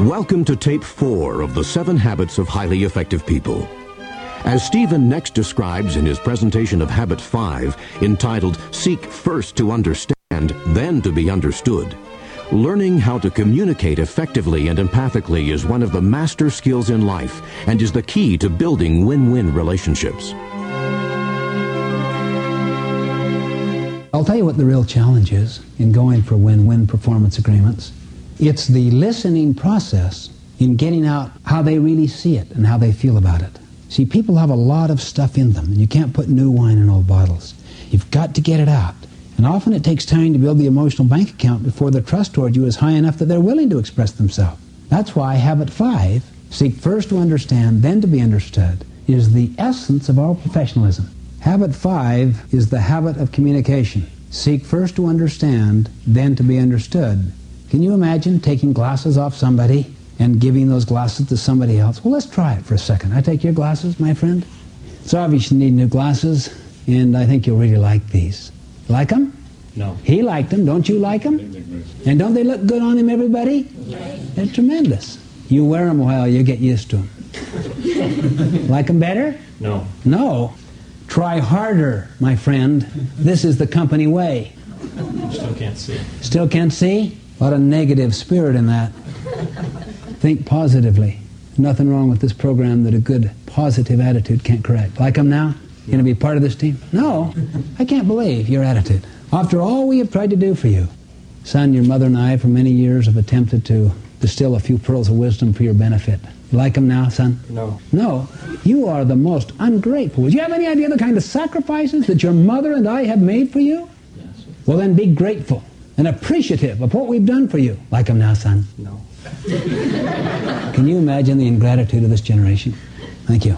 Welcome to tape four of the seven habits of highly effective people. As Stephen next describes in his presentation of habit five, entitled Seek First to Understand, Then to Be Understood, learning how to communicate effectively and empathically is one of the master skills in life and is the key to building win-win relationships. I'll tell you what the real challenge is in going for win-win performance agreements. It's the listening process in getting out how they really see it and how they feel about it. See, people have a lot of stuff in them, and you can't put new wine in old bottles. You've got to get it out. And often it takes time to build the emotional bank account before the trust toward you is high enough that they're willing to express themselves. That's why habit five, seek first to understand, then to be understood, is the essence of all professionalism. Habit five is the habit of communication. Seek first to understand, then to be understood. Can you imagine taking glasses off somebody and giving those glasses to somebody else? Well, let's try it for a second. I take your glasses, my friend. It's obvious you need new glasses, and I think you'll really like these. Like them? No. He liked them. Don't you like them? And don't they look good on him, everybody? They're tremendous. You wear them a while, you get used to them. like them better? No. No. Try harder, my friend. This is the company way. Still can't see. Still can't see? What of negative spirit in that. Think positively. Nothing wrong with this program that a good positive attitude can't correct. Like them now? You going to be part of this team? No. I can't believe your attitude. After all we have tried to do for you. Son, your mother and I for many years have attempted to distill a few pearls of wisdom for your benefit. You like them now, son? No. No. You are the most ungrateful. Do you have any idea the kind of sacrifices that your mother and I have made for you? Yes. Well, then be grateful and appreciative of what we've done for you. Like them now, son? No. Can you imagine the ingratitude of this generation? Thank you.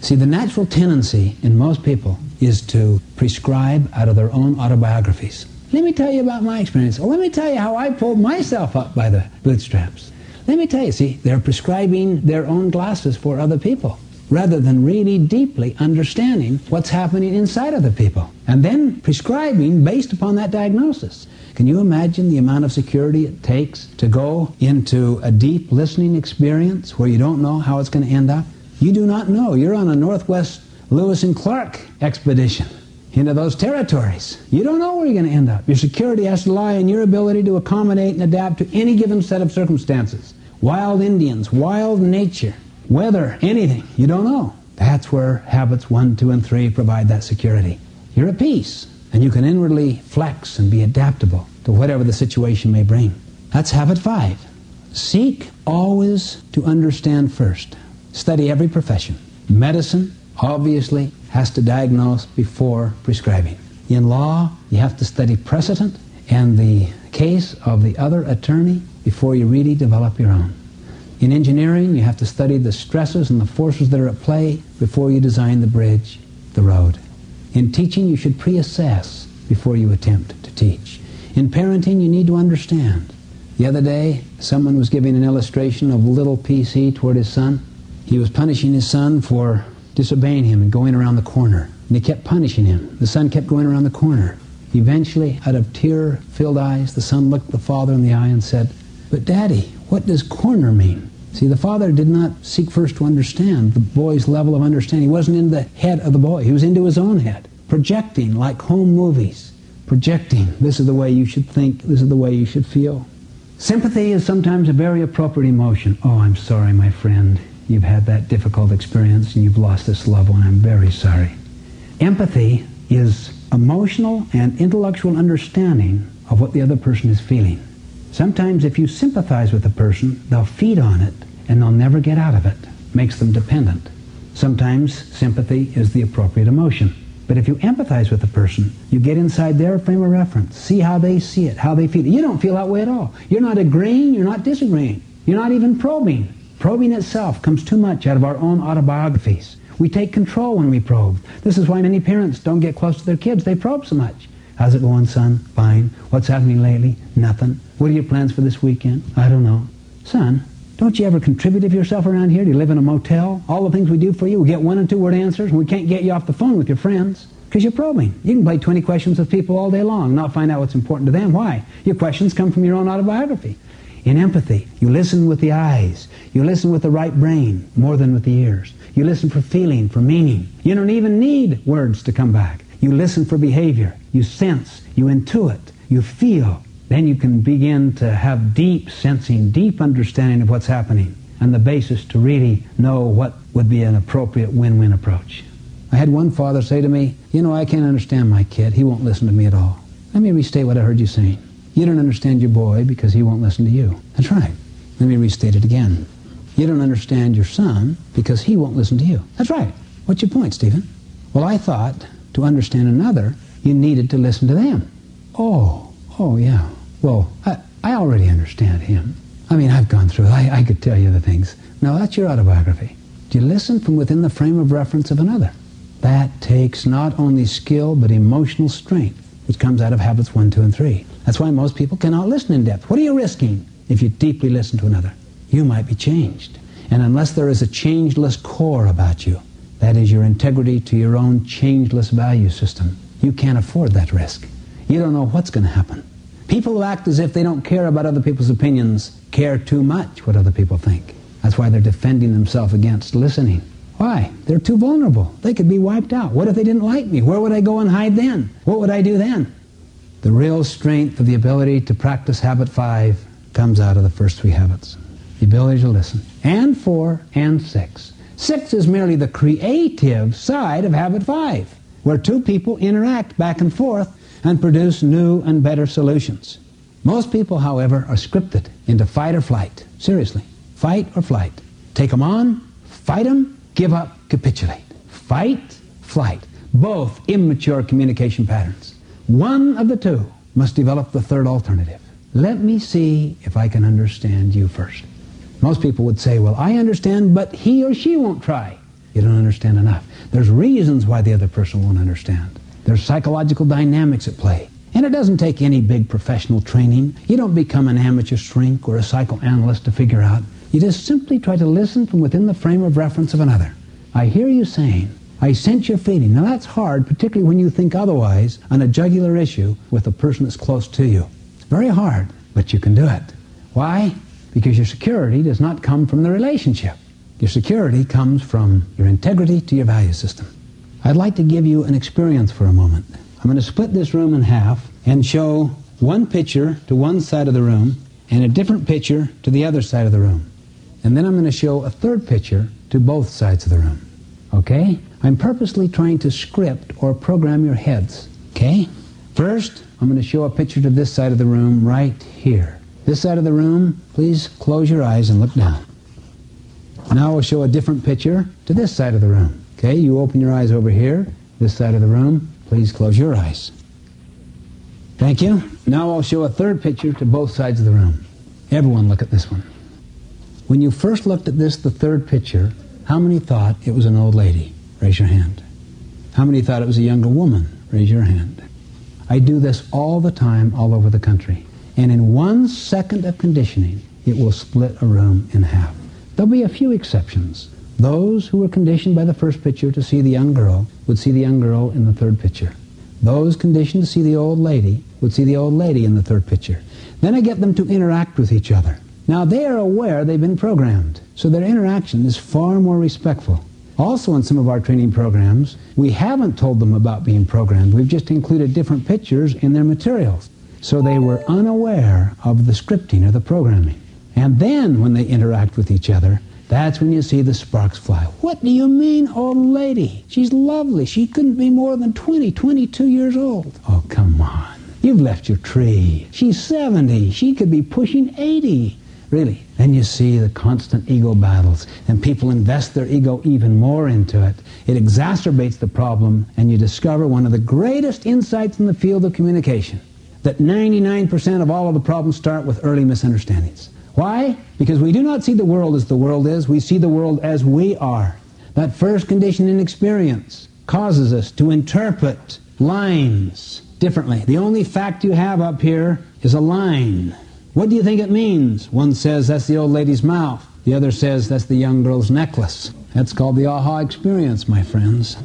See, the natural tendency in most people is to prescribe out of their own autobiographies. Let me tell you about my experience. Or let me tell you how I pulled myself up by the bootstraps. Let me tell you, see, they're prescribing their own glasses for other people rather than really deeply understanding what's happening inside other people and then prescribing based upon that diagnosis. Can you imagine the amount of security it takes to go into a deep listening experience where you don't know how it's going to end up? You do not know. You're on a Northwest Lewis and Clark expedition into those territories. You don't know where you're going to end up. Your security has to lie in your ability to accommodate and adapt to any given set of circumstances. Wild Indians, wild nature, weather, anything. You don't know. That's where habits one, two, and three provide that security. You're at peace, and you can inwardly flex and be adaptable to whatever the situation may bring. That's habit five. Seek always to understand first. Study every profession. Medicine, obviously, has to diagnose before prescribing. In law, you have to study precedent and the case of the other attorney before you really develop your own. In engineering, you have to study the stresses and the forces that are at play before you design the bridge, the road. In teaching, you should pre-assess before you attempt to teach. In parenting, you need to understand. The other day, someone was giving an illustration of little PC toward his son. He was punishing his son for disobeying him and going around the corner. And he kept punishing him. The son kept going around the corner. Eventually, out of tear-filled eyes, the son looked the father in the eye and said, But Daddy, what does corner mean? See, the father did not seek first to understand the boy's level of understanding. He wasn't in the head of the boy. He was into his own head, projecting like home movies, projecting, this is the way you should think, this is the way you should feel. Sympathy is sometimes a very appropriate emotion. Oh, I'm sorry, my friend. You've had that difficult experience and you've lost this loved one. I'm very sorry. Empathy is emotional and intellectual understanding of what the other person is feeling. Sometimes if you sympathize with a person, they'll feed on it and they'll never get out of it. Makes them dependent. Sometimes sympathy is the appropriate emotion. But if you empathize with a person, you get inside their frame of reference, see how they see it, how they feel it. You don't feel that way at all. You're not agreeing, you're not disagreeing. You're not even probing. Probing itself comes too much out of our own autobiographies. We take control when we probe. This is why many parents don't get close to their kids. They probe so much. How's it going, son? Fine. What's happening lately? Nothing. What are your plans for this weekend? I don't know. Son, don't you ever contribute of yourself around here? Do you live in a motel? All the things we do for you, we get one and two word answers, and we can't get you off the phone with your friends. Because you're probing. You can play 20 questions with people all day long, not find out what's important to them. Why? Your questions come from your own autobiography. In empathy, you listen with the eyes. You listen with the right brain more than with the ears. You listen for feeling, for meaning. You don't even need words to come back. You listen for behavior. You sense. You intuit. You feel. Then you can begin to have deep sensing, deep understanding of what's happening and the basis to really know what would be an appropriate win-win approach. I had one father say to me, you know, I can't understand my kid. He won't listen to me at all. Let me restate what I heard you saying. You don't understand your boy because he won't listen to you. That's right. Let me restate it again. You don't understand your son because he won't listen to you. That's right. What's your point, Stephen? Well, I thought to understand another, you needed to listen to them. Oh, oh, yeah. Well, I, I already understand him. I mean, I've gone through it. I, I could tell you the things. Now, that's your autobiography. Do you listen from within the frame of reference of another? That takes not only skill, but emotional strength, which comes out of habits one, two, and three. That's why most people cannot listen in depth. What are you risking if you deeply listen to another? You might be changed. And unless there is a changeless core about you, that is your integrity to your own changeless value system, you can't afford that risk. You don't know what's going to happen. People who act as if they don't care about other people's opinions care too much what other people think. That's why they're defending themselves against listening. Why? They're too vulnerable. They could be wiped out. What if they didn't like me? Where would I go and hide then? What would I do then? The real strength of the ability to practice habit five comes out of the first three habits. The ability to listen. And four and six. Six is merely the creative side of habit five, where two people interact back and forth and produce new and better solutions. Most people, however, are scripted into fight or flight. Seriously. Fight or flight. Take them on, fight them, give up, capitulate. Fight, flight. Both immature communication patterns. One of the two must develop the third alternative. Let me see if I can understand you first. Most people would say, well, I understand, but he or she won't try. You don't understand enough. There's reasons why the other person won't understand. There's psychological dynamics at play. And it doesn't take any big professional training. You don't become an amateur shrink or a psychoanalyst to figure out. You just simply try to listen from within the frame of reference of another. I hear you saying, I sense your feeling. Now that's hard, particularly when you think otherwise on a jugular issue with a person that's close to you. It's very hard, but you can do it. Why? Because your security does not come from the relationship. Your security comes from your integrity to your value system. I'd like to give you an experience for a moment. I'm going to split this room in half and show one picture to one side of the room and a different picture to the other side of the room. And then I'm going to show a third picture to both sides of the room. Okay? I'm purposely trying to script or program your heads. Okay? First, I'm going to show a picture to this side of the room right here. This side of the room, please close your eyes and look down. Now we'll show a different picture to this side of the room. Okay, you open your eyes over here, this side of the room. Please close your eyes. Thank you. Now I'll show a third picture to both sides of the room. Everyone look at this one. When you first looked at this, the third picture, how many thought it was an old lady? Raise your hand. How many thought it was a younger woman? Raise your hand. I do this all the time all over the country. And in one second of conditioning, it will split a room in half. There'll be a few exceptions. Those who were conditioned by the first picture to see the young girl would see the young girl in the third picture. Those conditioned to see the old lady would see the old lady in the third picture. Then I get them to interact with each other. Now they are aware they've been programmed, so their interaction is far more respectful. Also in some of our training programs, we haven't told them about being programmed. We've just included different pictures in their materials. So they were unaware of the scripting or the programming. And then when they interact with each other, that's when you see the sparks fly. What do you mean, old lady? She's lovely. She couldn't be more than 20, 22 years old. Oh, come on. You've left your tree. She's 70. She could be pushing 80. Really. Then you see the constant ego battles, and people invest their ego even more into it. It exacerbates the problem, and you discover one of the greatest insights in the field of communication that 99% of all of the problems start with early misunderstandings. Why? Because we do not see the world as the world is, we see the world as we are. That first condition in experience causes us to interpret lines differently. The only fact you have up here is a line. What do you think it means? One says that's the old lady's mouth. The other says that's the young girl's necklace. That's called the aha experience, my friends.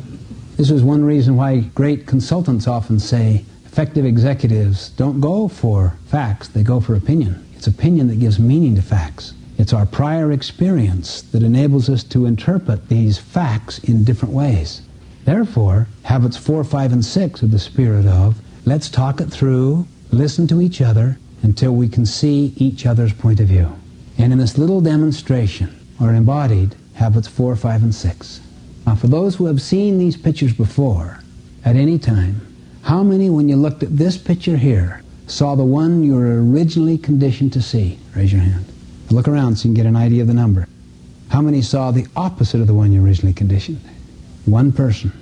This is one reason why great consultants often say, effective executives don't go for facts, they go for opinion. It's opinion that gives meaning to facts. It's our prior experience that enables us to interpret these facts in different ways. Therefore, habits 4, 5, and 6 are the spirit of let's talk it through, listen to each other until we can see each other's point of view. And in this little demonstration are embodied habits 4, 5, and 6. Now, for those who have seen these pictures before, at any time, how many, when you looked at this picture here, saw the one you were originally conditioned to see? Raise your hand. Look around so you can get an idea of the number. How many saw the opposite of the one you originally conditioned? One person.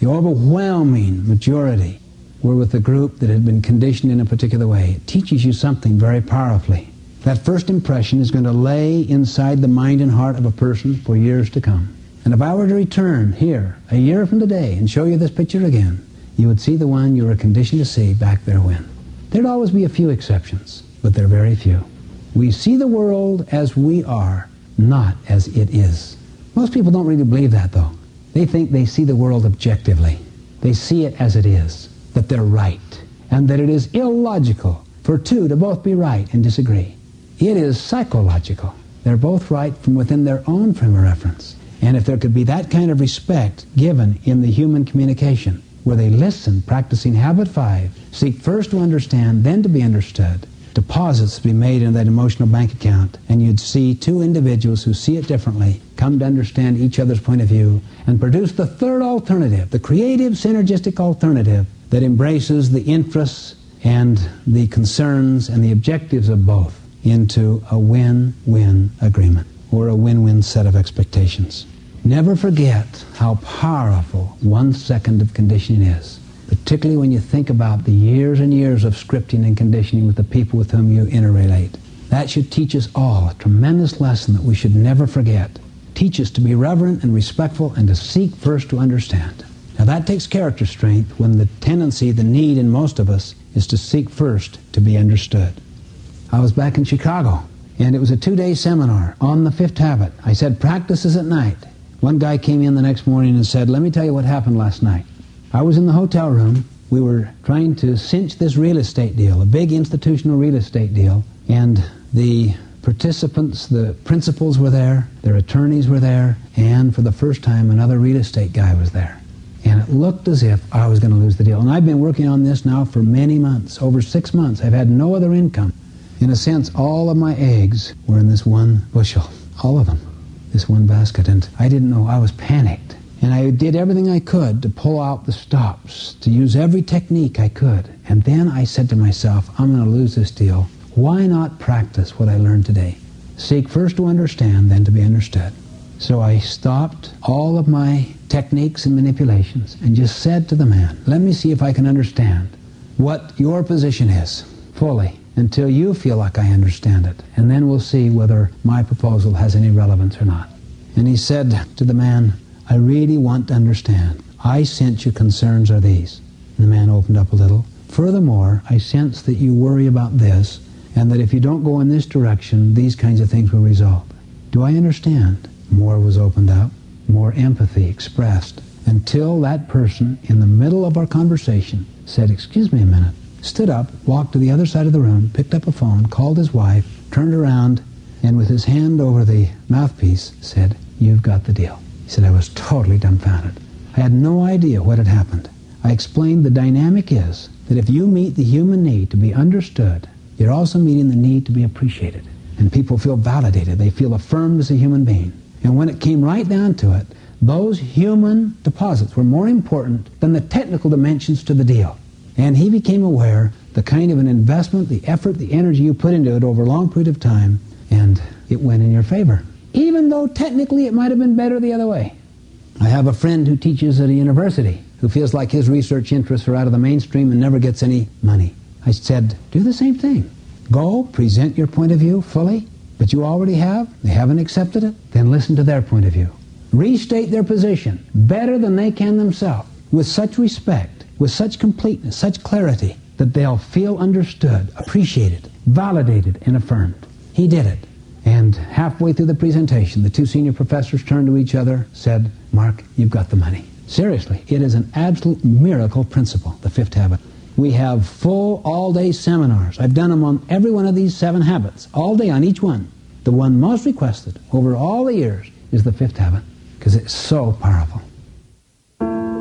The overwhelming majority were with the group that had been conditioned in a particular way. It teaches you something very powerfully. That first impression is going to lay inside the mind and heart of a person for years to come. And if I were to return here a year from today and show you this picture again, you would see the one you were conditioned to see back there when. There'd always be a few exceptions, but they're very few. We see the world as we are, not as it is. Most people don't really believe that, though. They think they see the world objectively. They see it as it is, that they're right, and that it is illogical for two to both be right and disagree. It is psychological. They're both right from within their own frame of reference. And if there could be that kind of respect given in the human communication, where they listen, practicing habit five, seek first to understand, then to be understood, deposits be made in that emotional bank account, and you'd see two individuals who see it differently come to understand each other's point of view and produce the third alternative, the creative, synergistic alternative that embraces the interests and the concerns and the objectives of both into a win-win agreement or a win-win set of expectations. Never forget how powerful one second of conditioning is, particularly when you think about the years and years of scripting and conditioning with the people with whom you interrelate. That should teach us all a tremendous lesson that we should never forget. Teach us to be reverent and respectful and to seek first to understand. Now that takes character strength when the tendency, the need in most of us is to seek first to be understood. I was back in Chicago, and it was a two-day seminar on the fifth habit. I said, practices at night. One guy came in the next morning and said, let me tell you what happened last night. I was in the hotel room. We were trying to cinch this real estate deal, a big institutional real estate deal, and the participants, the principals were there, their attorneys were there, and for the first time, another real estate guy was there. And it looked as if I was going to lose the deal. And I've been working on this now for many months, over six months. I've had no other income. In a sense, all of my eggs were in this one bushel. All of them. This one basket. And I didn't know. I was panicked. And I did everything I could to pull out the stops, to use every technique I could. And then I said to myself, I'm going to lose this deal. Why not practice what I learned today? Seek first to understand, then to be understood. So I stopped all of my techniques and manipulations and just said to the man, let me see if I can understand what your position is fully until you feel like I understand it. And then we'll see whether my proposal has any relevance or not. And he said to the man, I really want to understand. I sense your concerns are these. And the man opened up a little. Furthermore, I sense that you worry about this, and that if you don't go in this direction, these kinds of things will result. Do I understand? More was opened up, more empathy expressed, until that person in the middle of our conversation said, excuse me a minute, stood up, walked to the other side of the room, picked up a phone, called his wife, turned around, and with his hand over the mouthpiece said, You've got the deal. He said, I was totally dumbfounded. I had no idea what had happened. I explained the dynamic is that if you meet the human need to be understood, you're also meeting the need to be appreciated. And people feel validated. They feel affirmed as a human being. And when it came right down to it, those human deposits were more important than the technical dimensions to the deal. And he became aware the kind of an investment, the effort, the energy you put into it over a long period of time, and it went in your favor. Even though technically it might have been better the other way. I have a friend who teaches at a university who feels like his research interests are out of the mainstream and never gets any money. I said, do the same thing. Go, present your point of view fully, but you already have, they haven't accepted it, then listen to their point of view. Restate their position better than they can themselves with such respect with such completeness, such clarity, that they'll feel understood, appreciated, validated, and affirmed. He did it. And halfway through the presentation, the two senior professors turned to each other, said, Mark, you've got the money. Seriously, it is an absolute miracle principle, the fifth habit. We have full all-day seminars. I've done them on every one of these seven habits, all day on each one. The one most requested over all the years is the fifth habit because it's so powerful.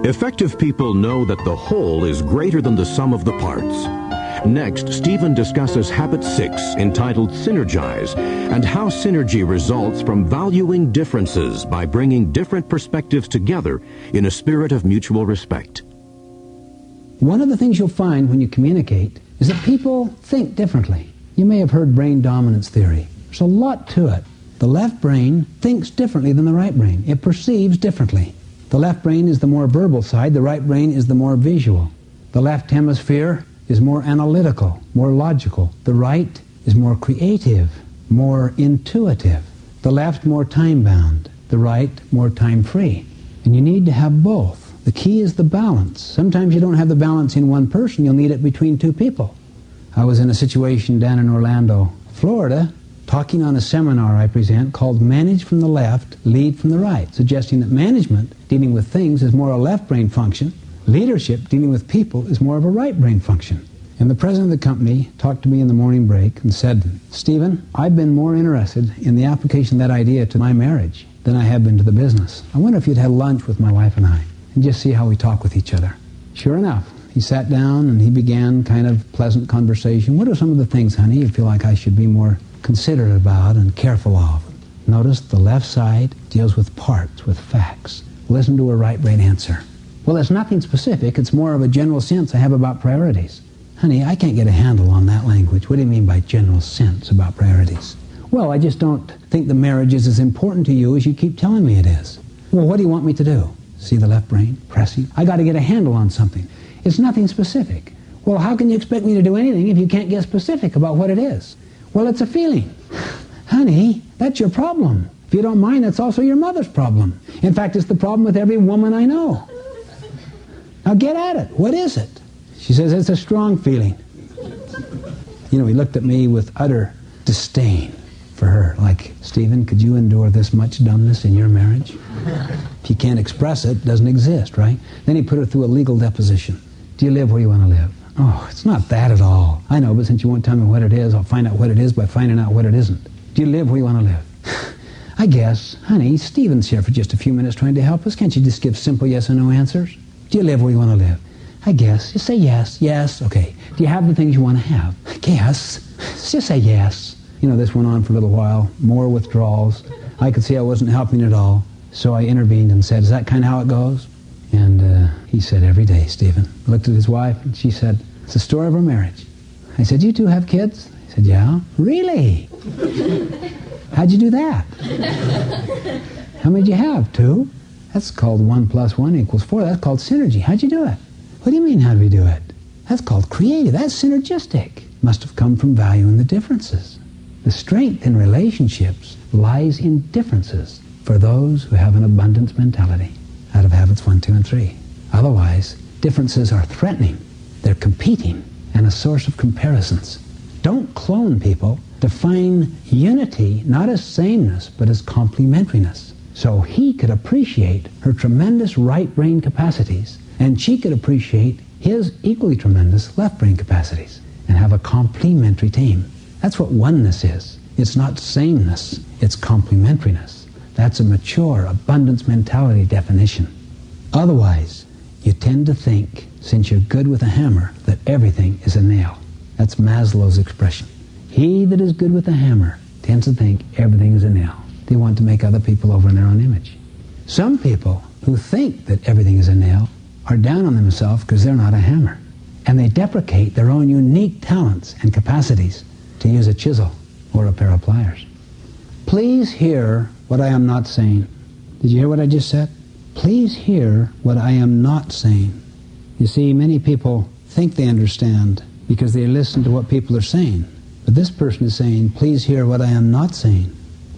Effective people know that the whole is greater than the sum of the parts. Next, Stephen discusses habit six, entitled Synergize, and how synergy results from valuing differences by bringing different perspectives together in a spirit of mutual respect. One of the things you'll find when you communicate is that people think differently. You may have heard brain dominance theory. There's a lot to it. The left brain thinks differently than the right brain. It perceives differently. The left brain is the more verbal side, the right brain is the more visual. The left hemisphere is more analytical, more logical. The right is more creative, more intuitive. The left more time-bound, the right more time-free. And you need to have both. The key is the balance. Sometimes you don't have the balance in one person, you'll need it between two people. I was in a situation down in Orlando, Florida, talking on a seminar I present called Manage from the Left, Lead from the Right, suggesting that management, dealing with things, is more a left brain function. Leadership, dealing with people, is more of a right brain function. And the president of the company talked to me in the morning break and said, Stephen, I've been more interested in the application of that idea to my marriage than I have been to the business. I wonder if you'd had lunch with my wife and I and just see how we talk with each other. Sure enough, he sat down and he began kind of pleasant conversation. What are some of the things, honey, you feel like I should be more considerate about and careful of. Notice the left side deals with parts, with facts. Listen to a right brain answer. Well, it's nothing specific. It's more of a general sense I have about priorities. Honey, I can't get a handle on that language. What do you mean by general sense about priorities? Well, I just don't think the marriage is as important to you as you keep telling me it is. Well, what do you want me to do? See the left brain pressing? I got to get a handle on something. It's nothing specific. Well, how can you expect me to do anything if you can't get specific about what it is? Well, it's a feeling. Honey, that's your problem. If you don't mind, that's also your mother's problem. In fact, it's the problem with every woman I know. Now get at it. What is it? She says, it's a strong feeling. You know, he looked at me with utter disdain for her. Like, Stephen, could you endure this much dumbness in your marriage? If you can't express it, it doesn't exist, right? Then he put her through a legal deposition. Do you live where you want to live? Oh, it's not that at all. I know, but since you won't tell me what it is, I'll find out what it is by finding out what it isn't. Do you live where you want to live? I guess. Honey, Stephen's here for just a few minutes trying to help us. Can't you just give simple yes or no answers? Do you live where you want to live? I guess. Just say yes. Yes. Okay. Do you have the things you want to have? Yes. Just say yes. You know, this went on for a little while. More withdrawals. I could see I wasn't helping at all. So I intervened and said, is that kind of how it goes? And uh, he said, every day, Stephen. Looked at his wife, and she said, it's the story of our marriage. I said, you two have kids? He said, yeah. Really? How'd you do that? How many did you have? Two? That's called one plus one equals four. That's called synergy. How'd you do it? What do you mean, how do we do it? That's called creative. That's synergistic. Must have come from valuing the differences. The strength in relationships lies in differences for those who have an abundance mentality out of habits one, two, and three. Otherwise, differences are threatening, they're competing, and a source of comparisons. Don't clone people. Define unity not as sameness, but as complementariness. So he could appreciate her tremendous right brain capacities, and she could appreciate his equally tremendous left brain capacities, and have a complementary team. That's what oneness is. It's not sameness, it's complementariness. That's a mature abundance mentality definition. Otherwise, you tend to think, since you're good with a hammer, that everything is a nail. That's Maslow's expression. He that is good with a hammer tends to think everything is a nail. They want to make other people over in their own image. Some people who think that everything is a nail are down on themselves because they're not a hammer. And they deprecate their own unique talents and capacities to use a chisel or a pair of pliers. Please hear what I am not saying. Did you hear what I just said? Please hear what I am not saying. You see, many people think they understand because they listen to what people are saying. But this person is saying, please hear what I am not saying.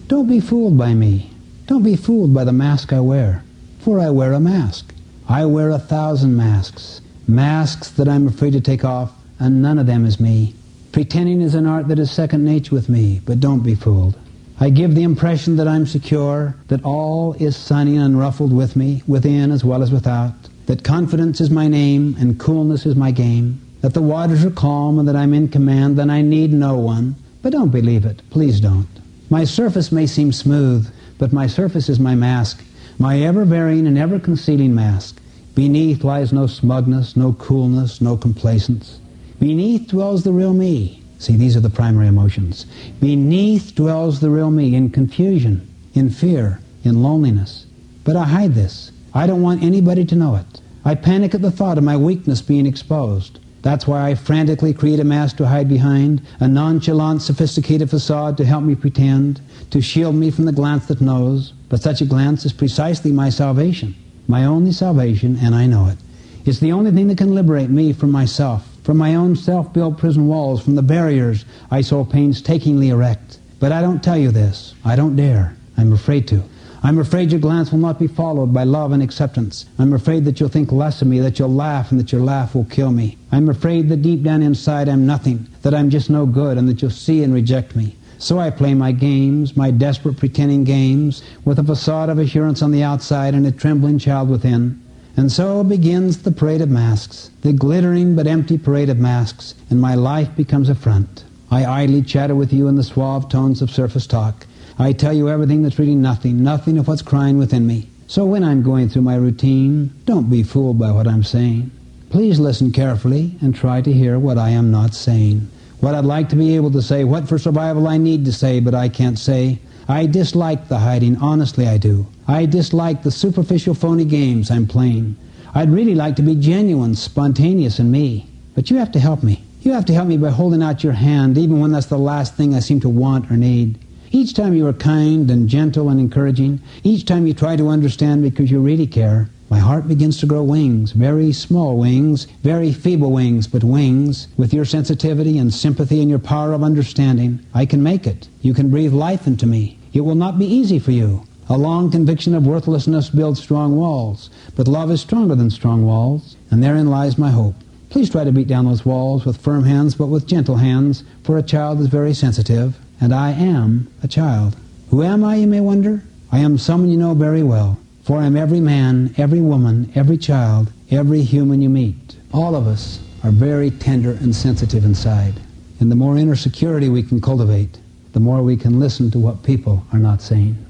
Don't be fooled by me. Don't be fooled by the mask I wear. For I wear a mask. I wear a thousand masks. Masks that I'm afraid to take off, and none of them is me. Pretending is an art that is second nature with me, but don't be fooled. I give the impression that I'm secure, that all is sunny and unruffled with me, within as well as without, that confidence is my name and coolness is my game. that the waters are calm and that I'm in command, then I need no one. But don't believe it. Please don't. My surface may seem smooth, but my surface is my mask, my ever-varying and ever-concealing mask. Beneath lies no smugness, no coolness, no complacence. Beneath dwells the real me. See, these are the primary emotions. Beneath dwells the real me in confusion, in fear, in loneliness. But I hide this. I don't want anybody to know it. I panic at the thought of my weakness being exposed. That's why I frantically create a mask to hide behind, a nonchalant, sophisticated facade to help me pretend, to shield me from the glance that knows. But such a glance is precisely my salvation, my only salvation, and I know it. It's the only thing that can liberate me from myself, from my own self-built prison walls, from the barriers I so painstakingly erect. But I don't tell you this. I don't dare. I'm afraid to. I'm afraid your glance will not be followed by love and acceptance. I'm afraid that you'll think less of me, that you'll laugh, and that your laugh will kill me. I'm afraid that deep down inside I'm nothing, that I'm just no good, and that you'll see and reject me. So I play my games, my desperate pretending games, with a facade of assurance on the outside and a trembling child within. And so begins the parade of masks, the glittering but empty parade of masks, and my life becomes a front. I idly chatter with you in the suave tones of surface talk. I tell you everything that's really nothing, nothing of what's crying within me. So when I'm going through my routine, don't be fooled by what I'm saying. Please listen carefully and try to hear what I am not saying. What I'd like to be able to say, what for survival I need to say, but I can't say. I dislike the hiding, honestly I do. I dislike the superficial phony games I'm playing. I'd really like to be genuine, spontaneous in me. But you have to help me. You have to help me by holding out your hand, even when that's the last thing I seem to want or need. Each time you are kind and gentle and encouraging, each time you try to understand because you really care, my heart begins to grow wings, very small wings, very feeble wings, but wings. With your sensitivity and sympathy and your power of understanding, I can make it. You can breathe life into me. It will not be easy for you. A long conviction of worthlessness builds strong walls, but love is stronger than strong walls, and therein lies my hope. Please try to beat down those walls with firm hands, but with gentle hands, for a child is very sensitive and I am a child. Who am I, you may wonder? I am someone you know very well, for I am every man, every woman, every child, every human you meet. All of us are very tender and sensitive inside. And the more inner security we can cultivate, the more we can listen to what people are not saying.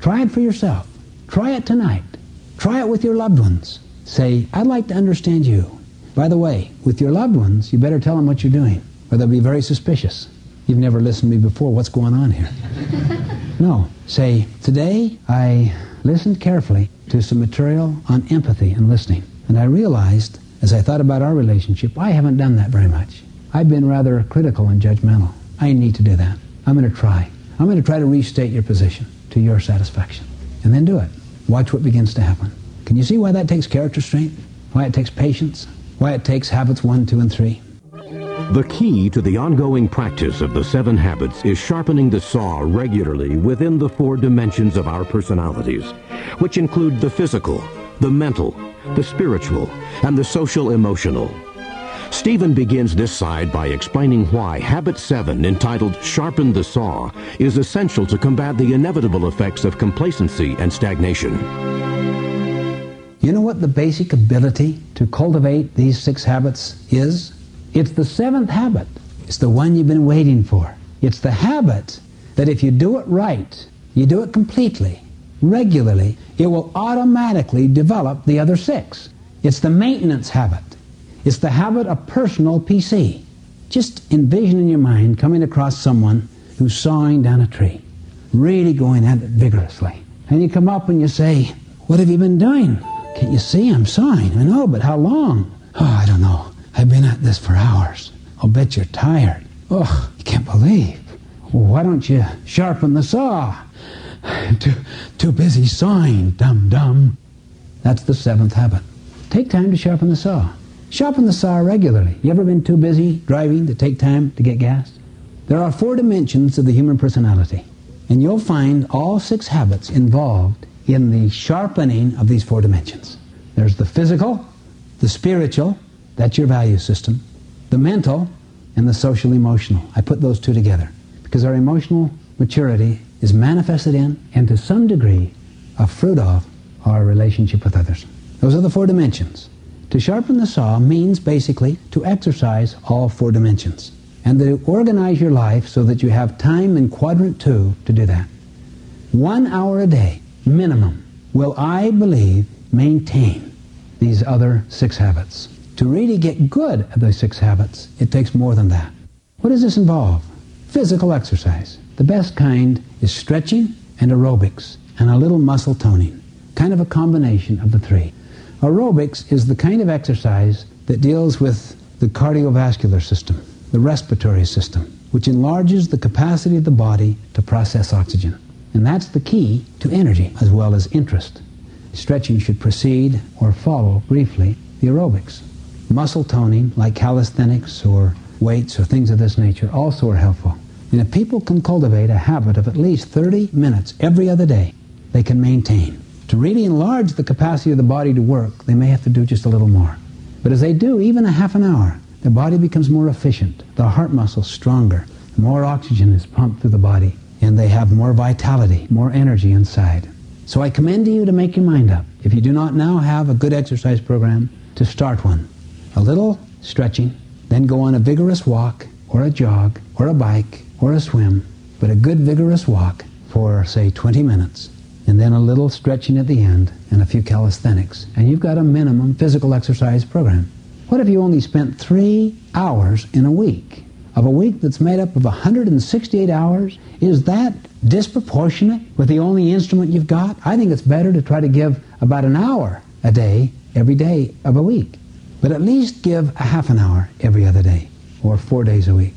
Try it for yourself. Try it tonight. Try it with your loved ones. Say, I'd like to understand you. By the way, with your loved ones, you better tell them what you're doing, or they'll be very suspicious. You've never listened to me before. What's going on here? no. Say, today I listened carefully to some material on empathy and listening. And I realized, as I thought about our relationship, I haven't done that very much. I've been rather critical and judgmental. I need to do that. I'm going to try. I'm going to try to restate your position to your satisfaction. And then do it. Watch what begins to happen. Can you see why that takes character strength? Why it takes patience? Why it takes habits one, two, and three? The key to the ongoing practice of the seven habits is sharpening the saw regularly within the four dimensions of our personalities, which include the physical, the mental, the spiritual, and the social emotional. Stephen begins this side by explaining why Habit 7, entitled Sharpen the Saw, is essential to combat the inevitable effects of complacency and stagnation. You know what the basic ability to cultivate these six habits is? It's the seventh habit. It's the one you've been waiting for. It's the habit that if you do it right, you do it completely, regularly, it will automatically develop the other six. It's the maintenance habit. It's the habit of personal PC. Just envision in your mind coming across someone who's sawing down a tree, really going at it vigorously. And you come up and you say, What have you been doing? Can't you see I'm sawing? I know, but how long? Oh, I don't know. I've been at this for hours. I'll bet you're tired. Oh, you can't believe. Why don't you sharpen the saw? too, too busy sawing, dum dum. That's the seventh habit. Take time to sharpen the saw. Sharpen the saw regularly. You ever been too busy driving to take time to get gas? There are four dimensions of the human personality, and you'll find all six habits involved in the sharpening of these four dimensions. There's the physical, the spiritual, that's your value system. The mental and the social emotional. I put those two together because our emotional maturity is manifested in and to some degree a fruit of our relationship with others. Those are the four dimensions. To sharpen the saw means basically to exercise all four dimensions and to organize your life so that you have time in quadrant two to do that. One hour a day, minimum, will I believe maintain these other six habits. To really get good at those six habits, it takes more than that. What does this involve? Physical exercise. The best kind is stretching and aerobics and a little muscle toning, kind of a combination of the three. Aerobics is the kind of exercise that deals with the cardiovascular system, the respiratory system, which enlarges the capacity of the body to process oxygen. And that's the key to energy as well as interest. Stretching should precede or follow briefly the aerobics. Muscle toning, like calisthenics or weights or things of this nature, also are helpful. And if people can cultivate a habit of at least 30 minutes every other day, they can maintain. To really enlarge the capacity of the body to work, they may have to do just a little more. But as they do, even a half an hour, the body becomes more efficient, the heart muscles stronger, more oxygen is pumped through the body, and they have more vitality, more energy inside. So I commend to you to make your mind up. If you do not now have a good exercise program, to start one. A little stretching, then go on a vigorous walk, or a jog, or a bike, or a swim, but a good vigorous walk for, say, 20 minutes, and then a little stretching at the end, and a few calisthenics, and you've got a minimum physical exercise program. What if you only spent three hours in a week? Of a week that's made up of 168 hours? Is that disproportionate with the only instrument you've got? I think it's better to try to give about an hour a day every day of a week. But at least give a half an hour every other day or four days a week.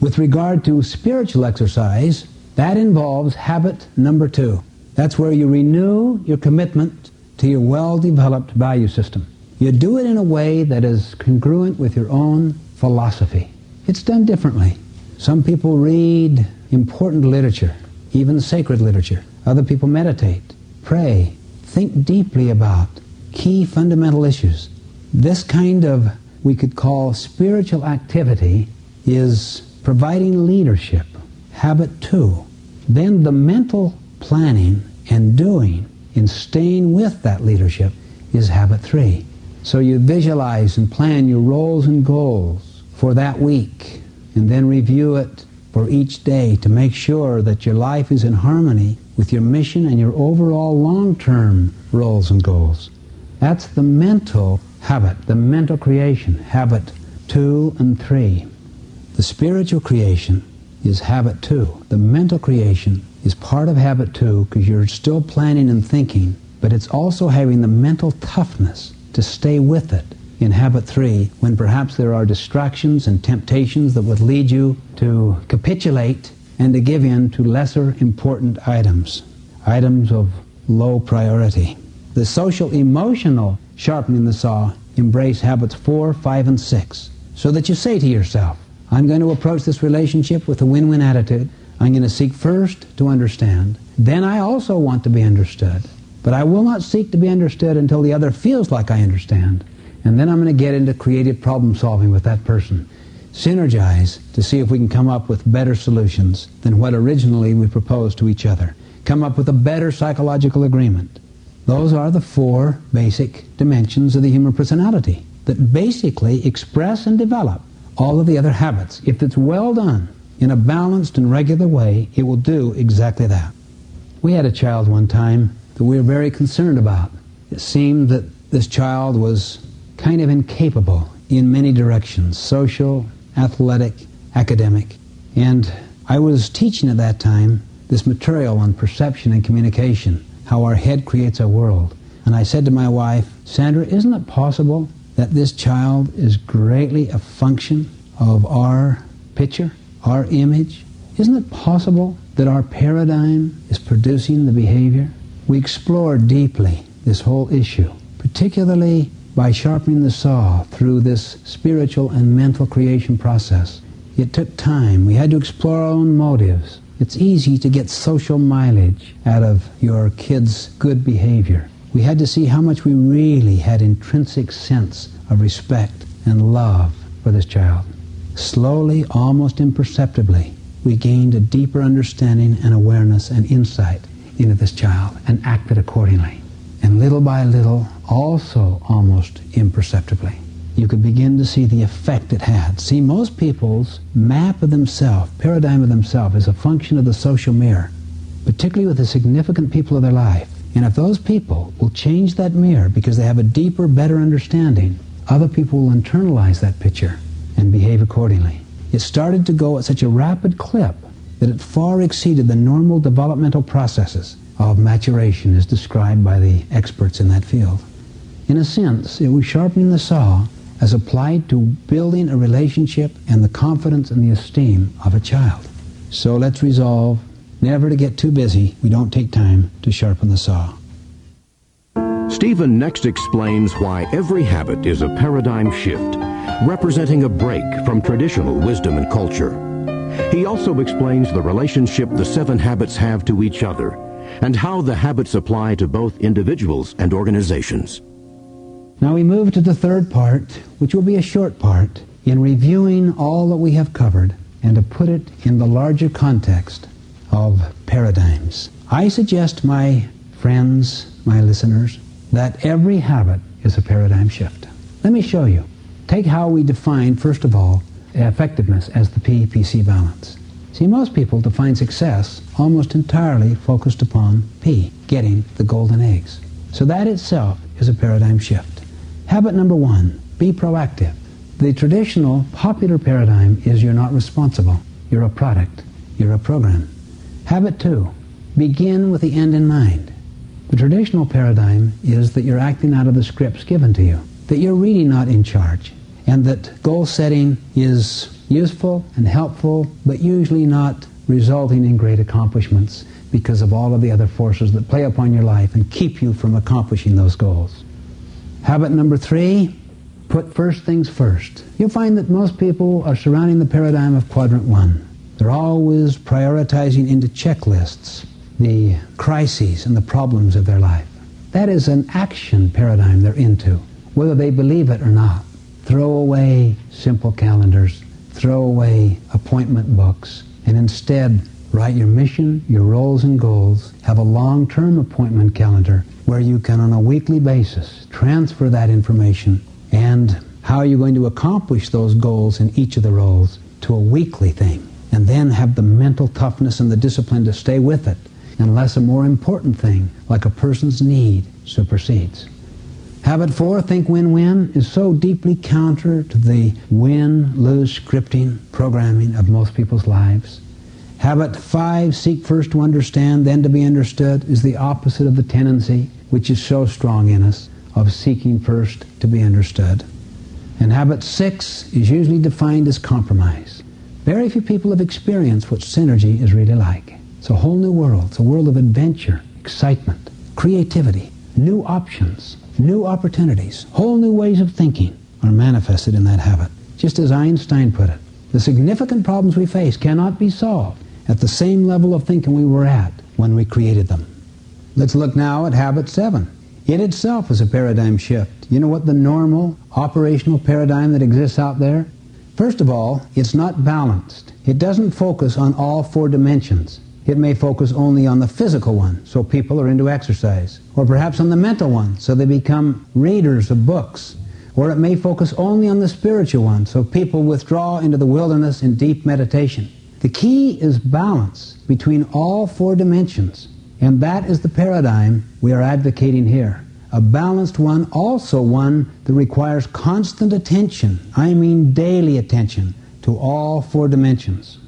With regard to spiritual exercise, that involves habit number two. That's where you renew your commitment to your well-developed value system. You do it in a way that is congruent with your own philosophy. It's done differently. Some people read important literature, even sacred literature. Other people meditate, pray, think deeply about key fundamental issues. This kind of, we could call spiritual activity, is providing leadership. Habit two. Then the mental planning and doing in staying with that leadership is habit three. So you visualize and plan your roles and goals for that week and then review it for each day to make sure that your life is in harmony with your mission and your overall long-term roles and goals. That's the mental habit, the mental creation, habit two and three. The spiritual creation is habit two. The mental creation is part of habit two because you're still planning and thinking, but it's also having the mental toughness to stay with it in habit three when perhaps there are distractions and temptations that would lead you to capitulate and to give in to lesser important items, items of low priority. The social emotional sharpening the saw embrace habits four, five, and six so that you say to yourself, I'm going to approach this relationship with a win-win attitude. I'm going to seek first to understand. Then I also want to be understood. But I will not seek to be understood until the other feels like I understand. And then I'm going to get into creative problem solving with that person. Synergize to see if we can come up with better solutions than what originally we proposed to each other. Come up with a better psychological agreement. Those are the four basic dimensions of the human personality that basically express and develop all of the other habits. If it's well done in a balanced and regular way, it will do exactly that. We had a child one time that we were very concerned about. It seemed that this child was kind of incapable in many directions, social, athletic, academic. And I was teaching at that time this material on perception and communication how our head creates our world. And I said to my wife, Sandra, isn't it possible that this child is greatly a function of our picture, our image? Isn't it possible that our paradigm is producing the behavior? We explored deeply this whole issue, particularly by sharpening the saw through this spiritual and mental creation process. It took time. We had to explore our own motives. It's easy to get social mileage out of your kid's good behavior. We had to see how much we really had intrinsic sense of respect and love for this child. Slowly, almost imperceptibly, we gained a deeper understanding and awareness and insight into this child and acted accordingly. And little by little, also almost imperceptibly, you could begin to see the effect it had. See, most people's map of themselves, paradigm of themselves, is a function of the social mirror, particularly with the significant people of their life. And if those people will change that mirror because they have a deeper, better understanding, other people will internalize that picture and behave accordingly. It started to go at such a rapid clip that it far exceeded the normal developmental processes of maturation as described by the experts in that field. In a sense, it was sharpening the saw as applied to building a relationship and the confidence and the esteem of a child. So let's resolve never to get too busy. We don't take time to sharpen the saw. Stephen next explains why every habit is a paradigm shift, representing a break from traditional wisdom and culture. He also explains the relationship the seven habits have to each other and how the habits apply to both individuals and organizations. Now we move to the third part, which will be a short part, in reviewing all that we have covered and to put it in the larger context of paradigms. I suggest, my friends, my listeners, that every habit is a paradigm shift. Let me show you. Take how we define, first of all, effectiveness as the P-PC balance. See, most people define success almost entirely focused upon P, getting the golden eggs. So that itself is a paradigm shift. Habit number one, be proactive. The traditional popular paradigm is you're not responsible. You're a product. You're a program. Habit two, begin with the end in mind. The traditional paradigm is that you're acting out of the scripts given to you, that you're really not in charge, and that goal setting is useful and helpful, but usually not resulting in great accomplishments because of all of the other forces that play upon your life and keep you from accomplishing those goals. Habit number three, put first things first. You'll find that most people are surrounding the paradigm of quadrant one. They're always prioritizing into checklists the crises and the problems of their life. That is an action paradigm they're into, whether they believe it or not. Throw away simple calendars, throw away appointment books, and instead write your mission, your roles and goals, have a long-term appointment calendar where you can on a weekly basis transfer that information and how are you're going to accomplish those goals in each of the roles to a weekly thing and then have the mental toughness and the discipline to stay with it unless a more important thing like a person's need supersedes. Habit four, think win-win, is so deeply counter to the win-lose scripting programming of most people's lives. Habit five, seek first to understand, then to be understood, is the opposite of the tendency which is so strong in us of seeking first to be understood. And habit six is usually defined as compromise. Very few people have experienced what synergy is really like. It's a whole new world. It's a world of adventure, excitement, creativity, new options, new opportunities, whole new ways of thinking are manifested in that habit. Just as Einstein put it, the significant problems we face cannot be solved at the same level of thinking we were at when we created them. Let's look now at habit seven. It itself is a paradigm shift. You know what the normal operational paradigm that exists out there? First of all, it's not balanced. It doesn't focus on all four dimensions. It may focus only on the physical one, so people are into exercise. Or perhaps on the mental one, so they become readers of books. Or it may focus only on the spiritual one, so people withdraw into the wilderness in deep meditation. The key is balance between all four dimensions, and that is the paradigm we are advocating here. A balanced one, also one that requires constant attention, I mean daily attention, to all four dimensions.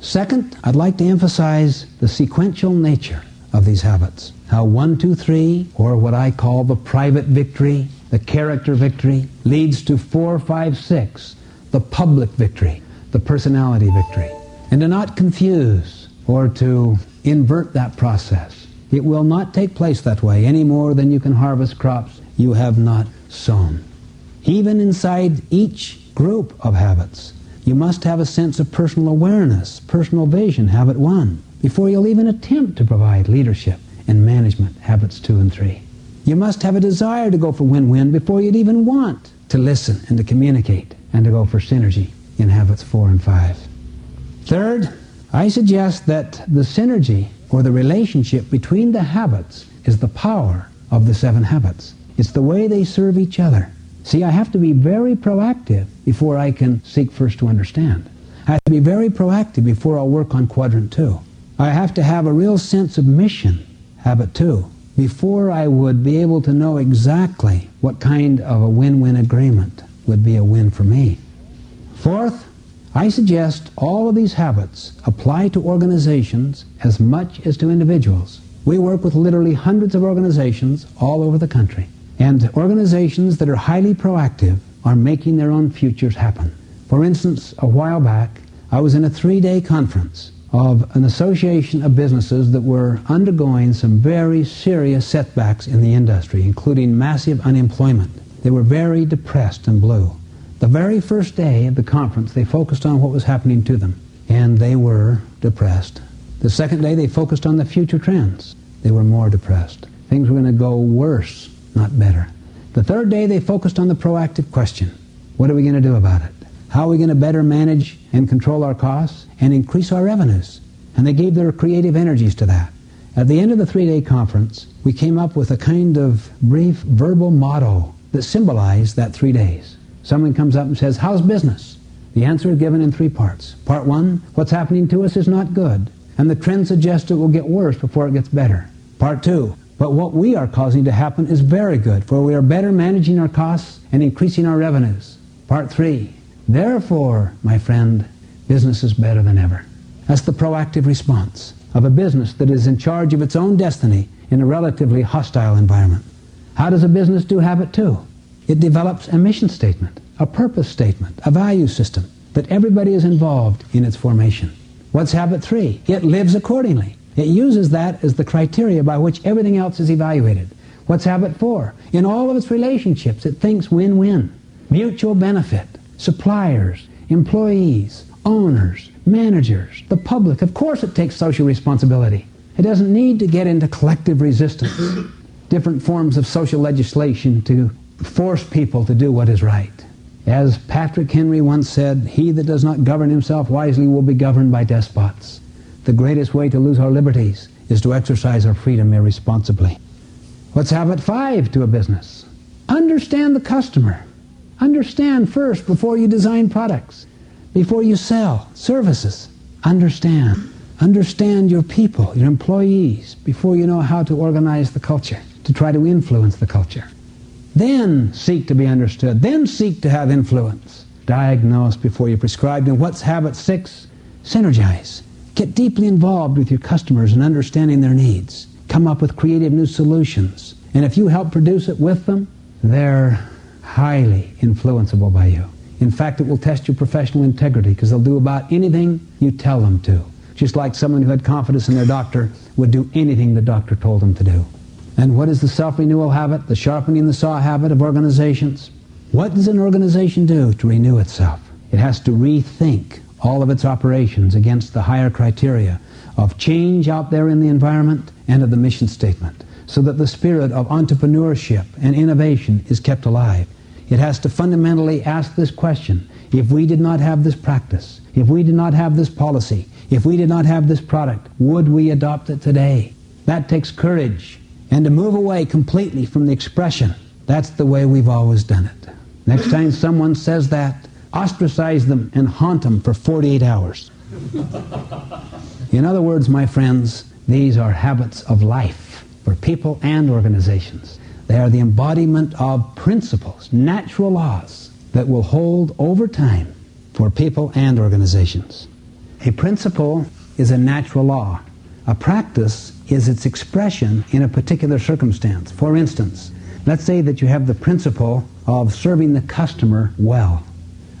Second, I'd like to emphasize the sequential nature of these habits. How one, two, three, or what I call the private victory, the character victory, leads to four, five, six, the public victory, the personality victory. And to not confuse or to invert that process. It will not take place that way any more than you can harvest crops you have not sown. Even inside each group of habits, you must have a sense of personal awareness, personal vision, habit one, before you'll even attempt to provide leadership and management, habits two and three. You must have a desire to go for win-win before you'd even want to listen and to communicate and to go for synergy in habits four and five. Third, I suggest that the synergy or the relationship between the habits is the power of the seven habits. It's the way they serve each other. See, I have to be very proactive before I can seek first to understand. I have to be very proactive before I'll work on quadrant two. I have to have a real sense of mission, habit two, before I would be able to know exactly what kind of a win-win agreement would be a win for me. Fourth, I suggest all of these habits apply to organizations as much as to individuals. We work with literally hundreds of organizations all over the country. And organizations that are highly proactive are making their own futures happen. For instance, a while back, I was in a three-day conference of an association of businesses that were undergoing some very serious setbacks in the industry, including massive unemployment. They were very depressed and blue. The very first day of the conference, they focused on what was happening to them, and they were depressed. The second day, they focused on the future trends. They were more depressed. Things were going to go worse, not better. The third day, they focused on the proactive question. What are we going to do about it? How are we going to better manage and control our costs and increase our revenues? And they gave their creative energies to that. At the end of the three-day conference, we came up with a kind of brief verbal motto that symbolized that three days. Someone comes up and says, how's business? The answer is given in three parts. Part one, what's happening to us is not good, and the trend suggests it will get worse before it gets better. Part two, but what we are causing to happen is very good, for we are better managing our costs and increasing our revenues. Part three, therefore, my friend, business is better than ever. That's the proactive response of a business that is in charge of its own destiny in a relatively hostile environment. How does a business do habit two? It develops a mission statement, a purpose statement, a value system that everybody is involved in its formation. What's habit three? It lives accordingly. It uses that as the criteria by which everything else is evaluated. What's habit four? In all of its relationships, it thinks win-win, mutual benefit, suppliers, employees, owners, managers, the public. Of course it takes social responsibility. It doesn't need to get into collective resistance, different forms of social legislation to force people to do what is right. As Patrick Henry once said, he that does not govern himself wisely will be governed by despots. The greatest way to lose our liberties is to exercise our freedom irresponsibly. What's habit five to a business? Understand the customer. Understand first before you design products, before you sell services. Understand. Understand your people, your employees, before you know how to organize the culture, to try to influence the culture. Then seek to be understood. Then seek to have influence. Diagnose before you prescribe. And what's habit six? Synergize. Get deeply involved with your customers and understanding their needs. Come up with creative new solutions. And if you help produce it with them, they're highly influenceable by you. In fact, it will test your professional integrity because they'll do about anything you tell them to. Just like someone who had confidence in their doctor would do anything the doctor told them to do. And what is the self-renewal habit, the sharpening the saw habit of organizations? What does an organization do to renew itself? It has to rethink all of its operations against the higher criteria of change out there in the environment and of the mission statement so that the spirit of entrepreneurship and innovation is kept alive. It has to fundamentally ask this question. If we did not have this practice, if we did not have this policy, if we did not have this product, would we adopt it today? That takes courage and to move away completely from the expression. That's the way we've always done it. Next time someone says that, ostracize them and haunt them for 48 hours. In other words, my friends, these are habits of life for people and organizations. They are the embodiment of principles, natural laws that will hold over time for people and organizations. A principle is a natural law. A practice is its expression in a particular circumstance. For instance, let's say that you have the principle of serving the customer well.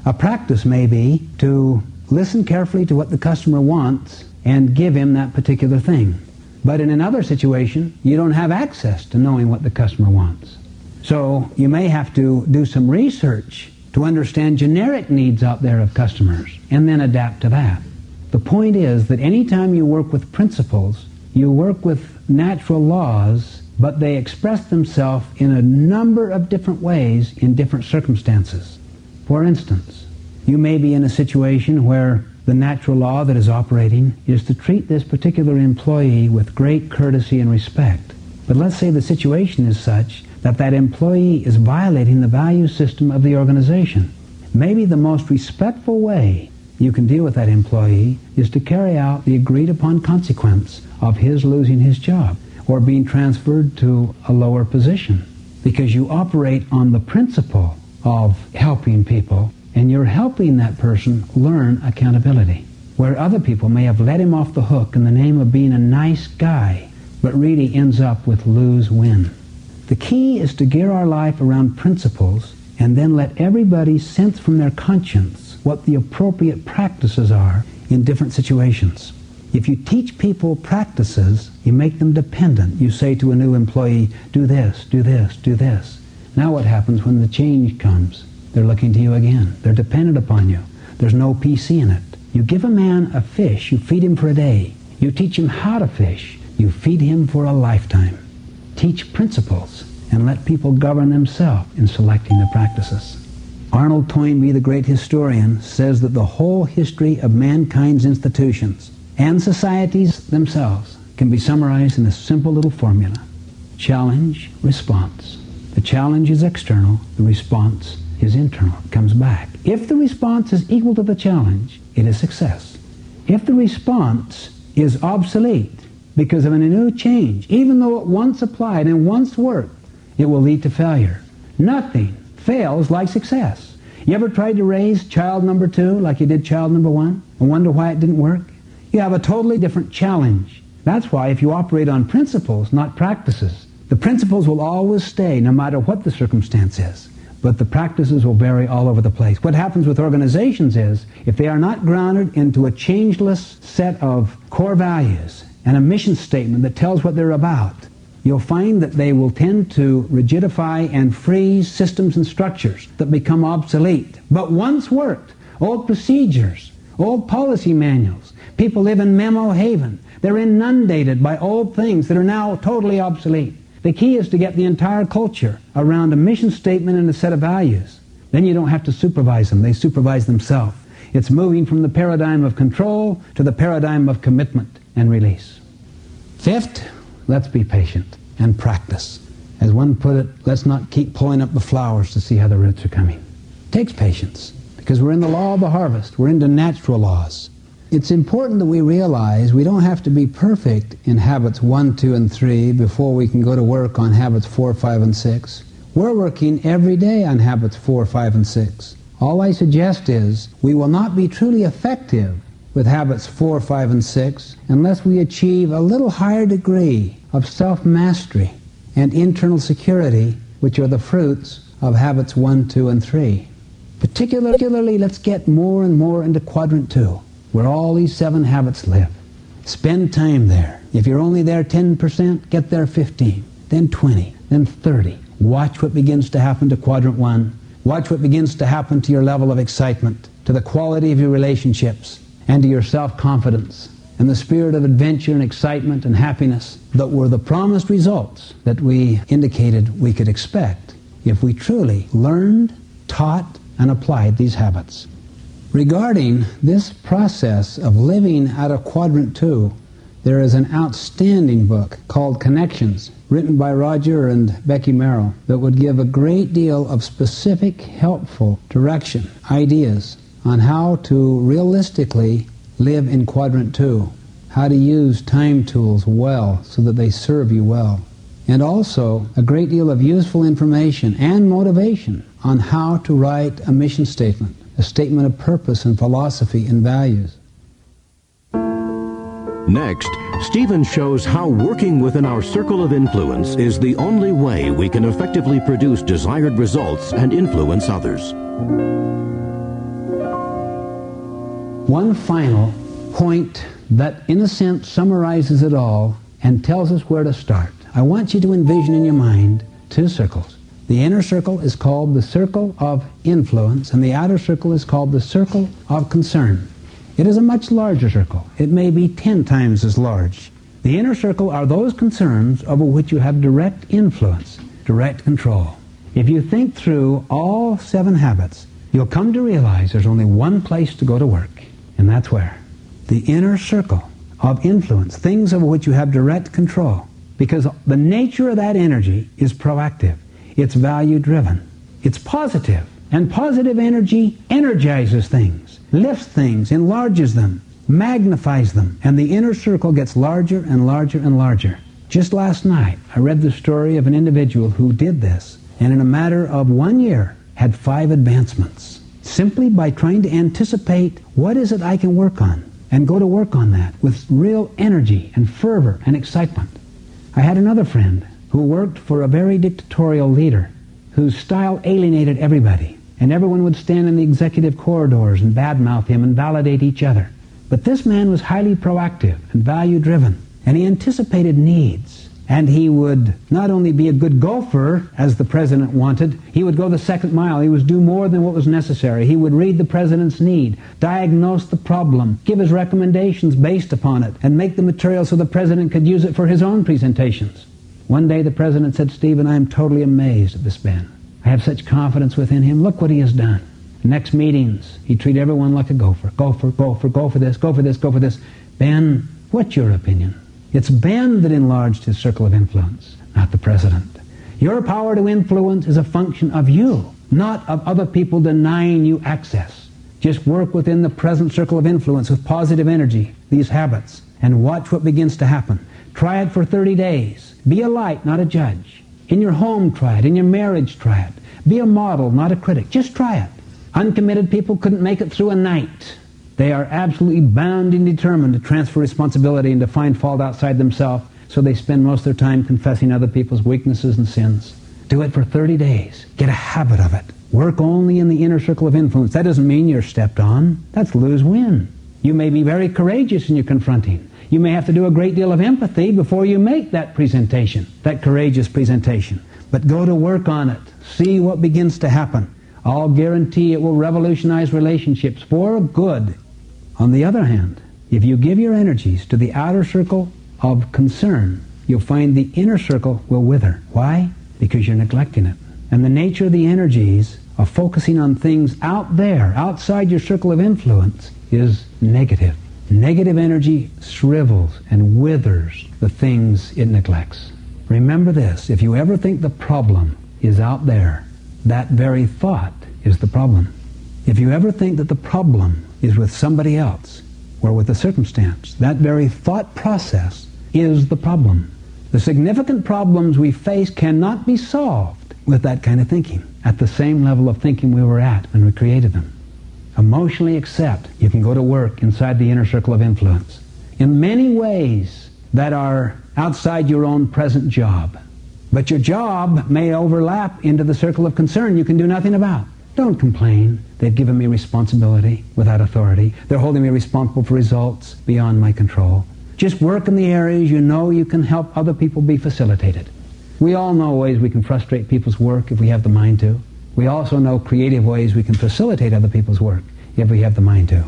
A practice may be to listen carefully to what the customer wants and give him that particular thing. But in another situation, you don't have access to knowing what the customer wants. So you may have to do some research to understand generic needs out there of customers and then adapt to that. The point is that anytime you work with principles, you work with natural laws, but they express themselves in a number of different ways in different circumstances. For instance, you may be in a situation where the natural law that is operating is to treat this particular employee with great courtesy and respect. But let's say the situation is such that that employee is violating the value system of the organization. Maybe the most respectful way you can deal with that employee is to carry out the agreed upon consequence of his losing his job or being transferred to a lower position because you operate on the principle of helping people and you're helping that person learn accountability where other people may have let him off the hook in the name of being a nice guy but really ends up with lose-win. The key is to gear our life around principles and then let everybody sense from their conscience what the appropriate practices are in different situations. If you teach people practices, you make them dependent. You say to a new employee, do this, do this, do this. Now what happens when the change comes? They're looking to you again. They're dependent upon you. There's no PC in it. You give a man a fish, you feed him for a day. You teach him how to fish. You feed him for a lifetime. Teach principles and let people govern themselves in selecting the practices. Arnold Toynbee, the great historian, says that the whole history of mankind's institutions and societies themselves can be summarized in a simple little formula. Challenge, response. The challenge is external, the response is internal. It comes back. If the response is equal to the challenge, it is success. If the response is obsolete, because of a new change, even though it once applied and once worked, it will lead to failure. Nothing fails like success. You ever tried to raise child number two like you did child number one and wonder why it didn't work? You have a totally different challenge. That's why if you operate on principles, not practices, the principles will always stay no matter what the circumstance is. But the practices will vary all over the place. What happens with organizations is, if they are not grounded into a changeless set of core values and a mission statement that tells what they're about, you'll find that they will tend to rigidify and freeze systems and structures that become obsolete. But once worked, old procedures, old policy manuals, people live in memo haven. They're inundated by old things that are now totally obsolete. The key is to get the entire culture around a mission statement and a set of values. Then you don't have to supervise them. They supervise themselves. It's moving from the paradigm of control to the paradigm of commitment and release. Fifth, let's be patient and practice. As one put it, let's not keep pulling up the flowers to see how the roots are coming. It takes patience because we're in the law of the harvest. We're into natural laws. It's important that we realize we don't have to be perfect in habits 1, 2, and 3 before we can go to work on habits 4, 5, and 6. We're working every day on habits 4, 5, and 6. All I suggest is we will not be truly effective with habits 4, 5, and 6 unless we achieve a little higher degree of self-mastery and internal security, which are the fruits of habits 1, 2, and 3. Particularly, let's get more and more into quadrant 2, where all these seven habits live. Spend time there. If you're only there 10%, get there 15, then 20, then 30. Watch what begins to happen to quadrant 1. Watch what begins to happen to your level of excitement, to the quality of your relationships, and to your self-confidence and the spirit of adventure and excitement and happiness that were the promised results that we indicated we could expect if we truly learned, taught, and applied these habits. Regarding this process of living out of quadrant two, there is an outstanding book called Connections, written by Roger and Becky Merrill, that would give a great deal of specific, helpful direction, ideas on how to realistically live in quadrant two, how to use time tools well so that they serve you well, and also a great deal of useful information and motivation on how to write a mission statement, a statement of purpose and philosophy and values. Next, Stephen shows how working within our circle of influence is the only way we can effectively produce desired results and influence others. One final point that, in a sense, summarizes it all and tells us where to start. I want you to envision in your mind two circles. The inner circle is called the circle of influence, and the outer circle is called the circle of concern. It is a much larger circle. It may be ten times as large. The inner circle are those concerns over which you have direct influence, direct control. If you think through all seven habits, you'll come to realize there's only one place to go to work, and that's where? The inner circle of influence, things over which you have direct control. Because the nature of that energy is proactive. It's value driven. It's positive. And positive energy energizes things, lifts things, enlarges them, magnifies them. And the inner circle gets larger and larger and larger. Just last night, I read the story of an individual who did this, and in a matter of one year, had five advancements. Simply by trying to anticipate what is it I can work on, and go to work on that with real energy and fervor and excitement. I had another friend who worked for a very dictatorial leader whose style alienated everybody, and everyone would stand in the executive corridors and badmouth him and validate each other. But this man was highly proactive and value driven, and he anticipated needs. And he would not only be a good golfer, as the president wanted, he would go the second mile. He would do more than what was necessary. He would read the president's need, diagnose the problem, give his recommendations based upon it, and make the material so the president could use it for his own presentations. One day the president said, Stephen, I am totally amazed at this man. I have such confidence within him. Look what he has done. Next meetings, he treat everyone like a gopher. Gopher, gopher, go for this, go for this, go for this. Ben, what's your opinion? It's Ben that enlarged his circle of influence, not the president. Your power to influence is a function of you, not of other people denying you access. Just work within the present circle of influence with positive energy, these habits, and watch what begins to happen. Try it for 30 days. Be a light, not a judge. In your home, try it. In your marriage, try it. Be a model, not a critic. Just try it. Uncommitted people couldn't make it through a night. They are absolutely bound and determined to transfer responsibility and to find fault outside themselves, so they spend most of their time confessing other people's weaknesses and sins. Do it for 30 days. Get a habit of it. Work only in the inner circle of influence. That doesn't mean you're stepped on. That's lose-win. You may be very courageous in your confronting. You may have to do a great deal of empathy before you make that presentation, that courageous presentation. But go to work on it. See what begins to happen. I'll guarantee it will revolutionize relationships for good on the other hand, if you give your energies to the outer circle of concern, you'll find the inner circle will wither. Why? Because you're neglecting it. And the nature of the energies of focusing on things out there, outside your circle of influence, is negative. Negative energy shrivels and withers the things it neglects. Remember this, if you ever think the problem is out there, that very thought is the problem. If you ever think that the problem is with somebody else or with a circumstance. That very thought process is the problem. The significant problems we face cannot be solved with that kind of thinking at the same level of thinking we were at when we created them. Emotionally accept you can go to work inside the inner circle of influence in many ways that are outside your own present job. But your job may overlap into the circle of concern you can do nothing about. Don't complain. They've given me responsibility without authority. They're holding me responsible for results beyond my control. Just work in the areas you know you can help other people be facilitated. We all know ways we can frustrate people's work if we have the mind to. We also know creative ways we can facilitate other people's work if we have the mind to.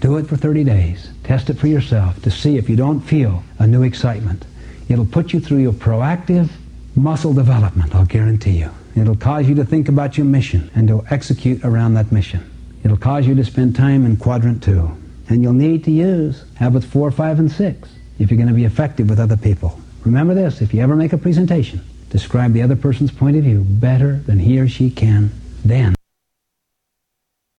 Do it for 30 days. Test it for yourself to see if you don't feel a new excitement. It'll put you through your proactive muscle development, I'll guarantee you. It'll cause you to think about your mission and to execute around that mission. It'll cause you to spend time in quadrant two. And you'll need to use habits four, five, and six if you're going to be effective with other people. Remember this, if you ever make a presentation, describe the other person's point of view better than he or she can then.